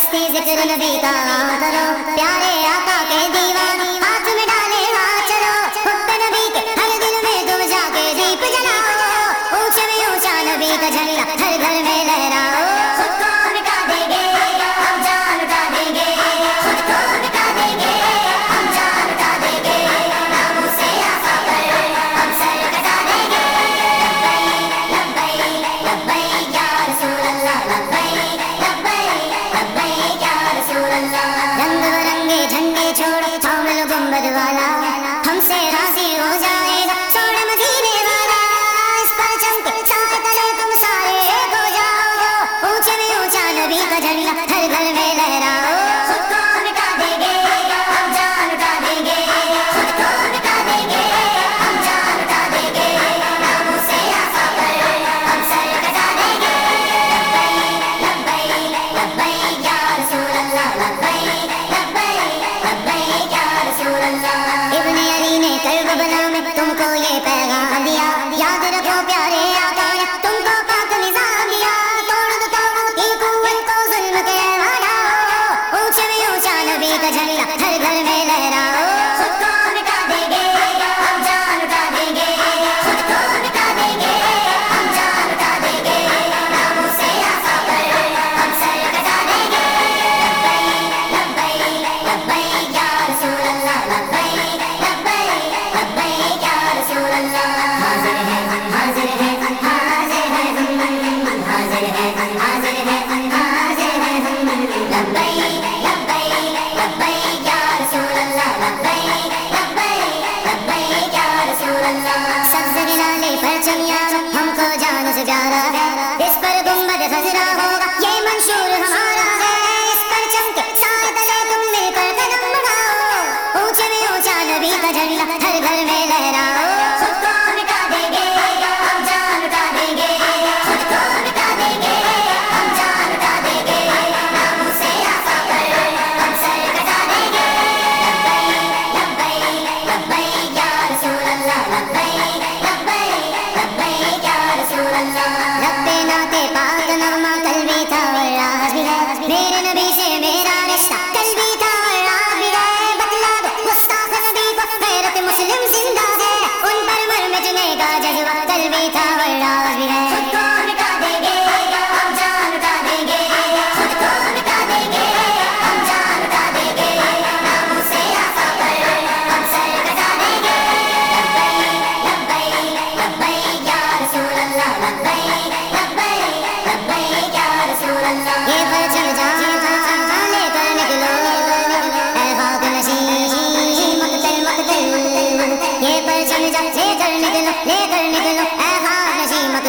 मस्ती ज़िक्र नबी का करो प्यारे आका के दीवार वाला economic झंडा हर घर में लहरा